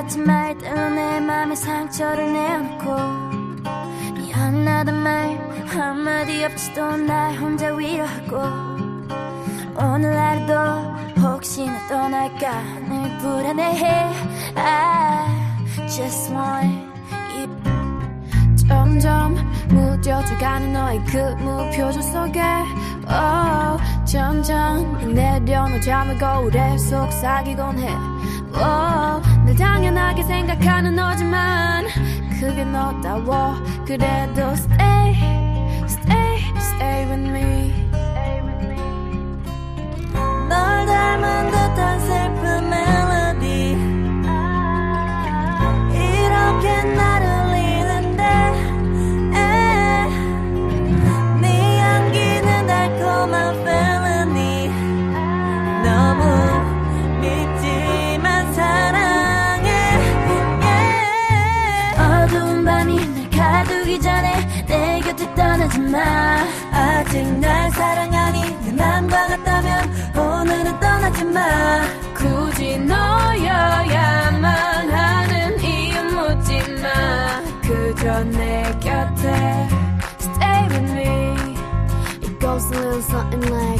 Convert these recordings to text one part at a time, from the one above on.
같은 말 때문에 내 맘에 상처를 내놓고 미안하단 말 한마디 없이도 날 혼자 위로하고 오늘 하루도 혹시나 떠날까 늘 불안해해. I just want you. 점점 무뎌져가는 너의 그 무표정 속에 oh, 점점 내려놓 잠을 거울에 속삭이곤 해 늘 당연하게 생각하는 너지만 그게 너다워. 그래도 stay 가두기 전에 내 곁을 떠나지 마. 아직 날 사랑하니 내 맘과 같다면 오늘은 떠나지 마. 굳이 너여야만 하는 이유 묻지 마. 그저 내 곁에 Stay with me. It goes a little something like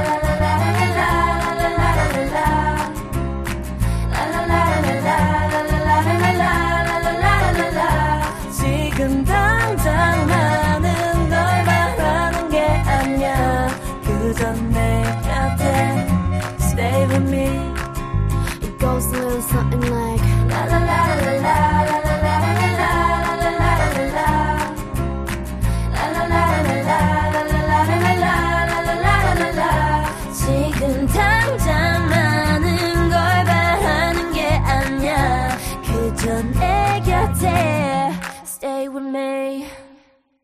a little something like la la la la la. la.